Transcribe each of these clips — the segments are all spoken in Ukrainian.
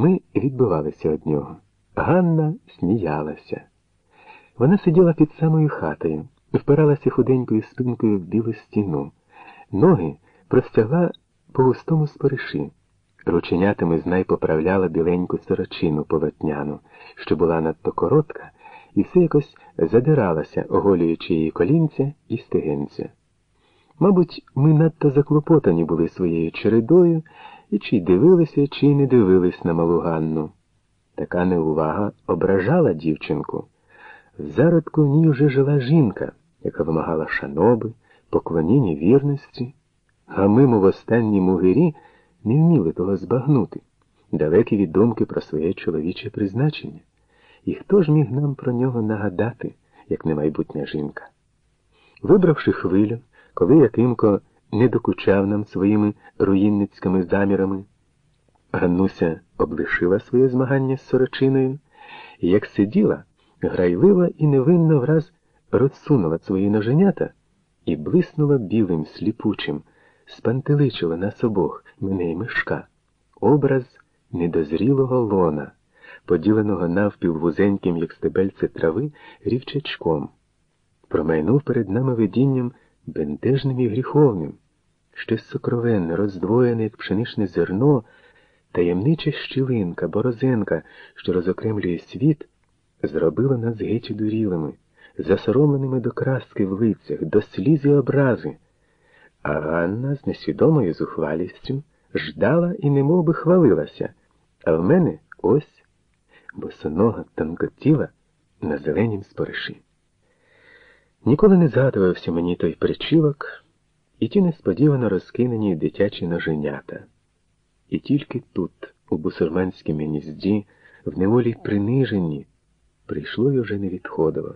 Ми відбивалися від нього. Ганна сміялася. Вона сиділа під самою хатою, впиралася худенькою спинкою в білу стіну. Ноги простягла по густому спориші. Рученятами знай поправляла біленьку сорочину полотняну, що була надто коротка, і все якось задиралася, оголюючи її колінця і стегенця. Мабуть, ми надто заклопотані були своєю чередою і чи дивилися, чи не дивились на малу Ганну. Така неувага ображала дівчинку. В зародку в ній вже жила жінка, яка вимагала шаноби, поклоніння вірності, а мимо в останній гирі не вміли того збагнути, далекі від думки про своє чоловіче призначення. І хто ж міг нам про нього нагадати, як не майбутня жінка? Вибравши хвилю, коли Якимко не докучав нам своїми руїнницькими замірами, Ганнуся облишила своє змагання з сорочиною, і як сиділа, грайлива і невинно враз розсунула свої ноженята і блиснула білим, сліпучим, спантеличила нас обох мене й мишка, образ недозрілого лона, поділеного навпіл вузеньким, як стебельце трави, рівчачком. Промайнув перед нами видінням бентежним і гріховним, щось сокровенне, роздвоєне, як пшеничне зерно, таємнича щілинка, борозенка, що розокремлює світ, зробила нас геть дурілими, засоромленими до краски в лицях, до сліз і образи. А Ганна з несвідомою зухвалістю ждала і немов би хвалилася, а в мене ось босонога тонкотіла на зеленім спориші. Ніколи не згадувався мені той причілок і ті несподівано розкинені дитячі ноженята. І тільки тут, у бусурманській гнізді, в неволі приниженні, прийшло й уже не відходило.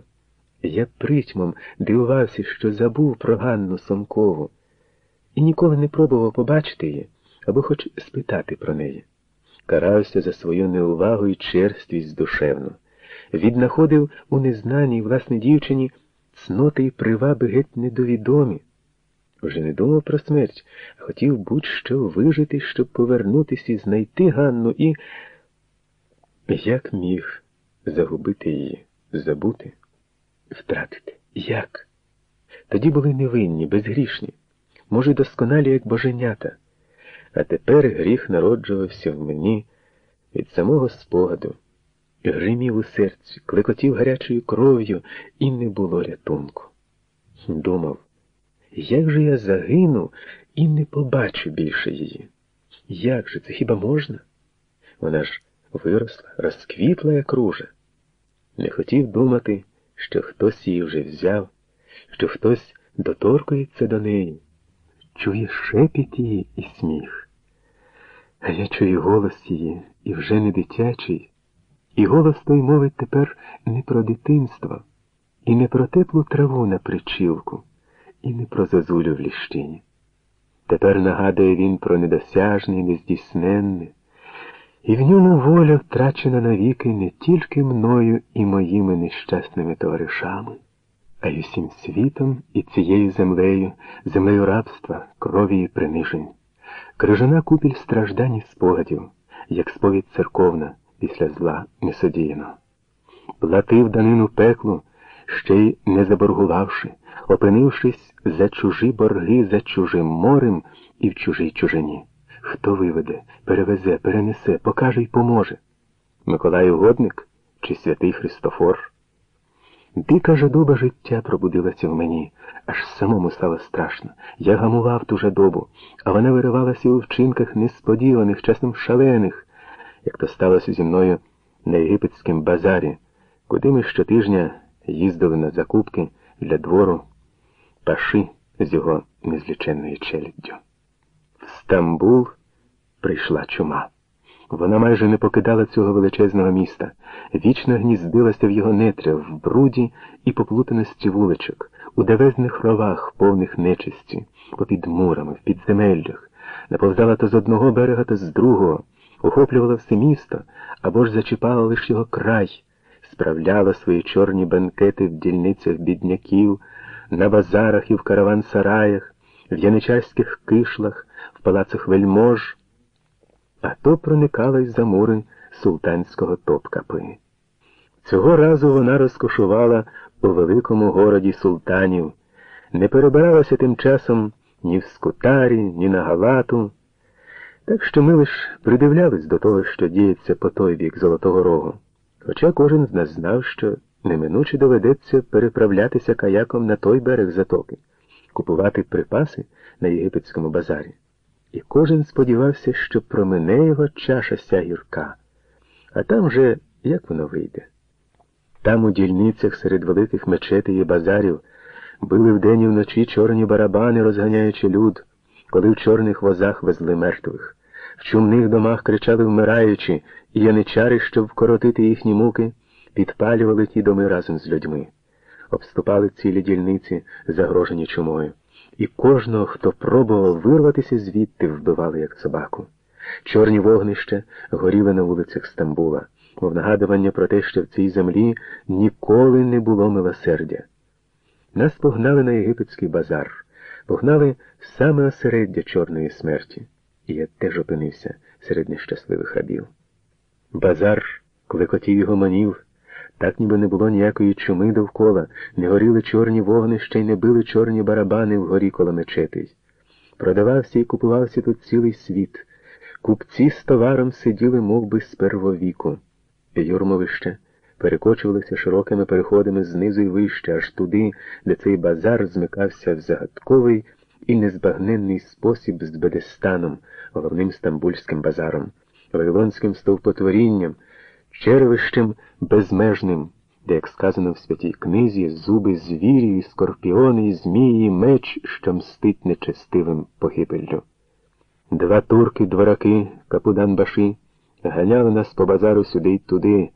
Я притьмом дивувався, що забув про Ганну Сомкову, і ніколи не пробував побачити її або хоч спитати про неї. Карався за свою неувагу і черствість душевну, віднаходив у незнаній власній дівчині цноти й приваби геть недовідомі. Вже не думав про смерть, а хотів будь-що вижити, щоб повернутися і знайти Ганну і. Як міг загубити її, забути, втратити? Як? Тоді були невинні, безгрішні, може, досконалі, як боженята, а тепер гріх народжувався в мені від самого спогаду, гримів у серці, клекотів гарячою кров'ю, і не було рятунку. Думав. Як же я загину і не побачу більше її? Як же це хіба можна? Вона ж виросла, розквітла, як ружа. Не хотів думати, що хтось її вже взяв, що хтось доторкується до неї, чує шепіт її і сміх. А я чую голос її і вже не дитячий, і голос той мовить тепер не про дитинство, і не про теплу траву на причілку і не про зозулю в ліщині. Тепер нагадує він про недосяжне і нездійсненне, і в ньому воля втрачена навіки не тільки мною і моїми нещасними товаришами, а й усім світом і цією землею, землею рабства, крові і принижень. Крижана купіль страждань і спогадів, як сповідь церковна після зла несодіяно. Платив данину пеклу, ще й не заборгувавши опинившись за чужі борги, за чужим морем і в чужій чужині. Хто виведе, перевезе, перенесе, покаже й поможе? Миколай Угодник чи святий Христофор? Дика жадоба життя пробудилася в мені, аж самому стало страшно. Я гамував ту жадобу, а вона виривалася у вчинках несподіваних, часом шалених, як то сталося зі мною на єгипетському базарі, куди ми щотижня їздили на закупки для двору паши з його незліченною челяддю. В Стамбул прийшла чума. Вона майже не покидала цього величезного міста, вічно гніздилася в його нетря, в бруді і поплутаності вуличок, у девезних ровах, повних нечисті, попід мурами, в підземеллях, наповзала то з одного берега, то з другого, охоплювала все місто або ж зачіпала лише його край, справляла свої чорні банкети в дільницях бідняків на базарах і в караван-сараях, в яничарських кишлах, в палацах вельмож. а то проникала й за мури султанського топкапи. Цього разу вона розкошувала у великому городі султанів, не перебиралася тим часом ні в скутарі, ні на галату. Так що ми лиш придивлялись до того, що діється по той бік Золотого Рогу. Хоча кожен з нас знав, що неминуче доведеться переправлятися каяком на той берег затоки, купувати припаси на єгипетському базарі. І кожен сподівався, що промине його чаша ся гірка. А там же як воно вийде? Там у дільницях серед великих мечетей і базарів били вдень і вночі чорні барабани, розганяючи люд, коли в чорних возах везли мертвих. В чумних домах кричали вмираючи, і яничари, щоб вкоротити їхні муки, підпалювали ті доми разом з людьми, обступали цілі дільниці, загрожені чумою, і кожного, хто пробував вирватися звідти, вбивали, як собаку. Чорні вогнища горіли на вулицях Стамбула, мов нагадування про те, що в цій землі ніколи не було милосердя. Нас погнали на єгипетський базар, погнали саме осереддя чорної смерті і я теж опинився серед нещасливих рабів. Базар клекотів і гомонів, так ніби не було ніякої чуми довкола, не горіли чорні вогнища й не били чорні барабани вгорі коло мечетей. Продавався і купувався тут цілий світ. Купці з товаром сиділи мов би, з первовіку. Юрмовище перекочувалися широкими переходами знизу й вище, аж туди, де цей базар змикався в загадковий і незбагненний спосіб з Бедестаном, головним стамбульським базаром, вавилонським стовпотворінням, червищем безмежним, де, як сказано в святій книзі, зуби звірі, скорпіони, змії, меч, що мстить нечестивим погибеллю. Два турки, двораки, капудан баши, ганяли нас по базару сюди й туди.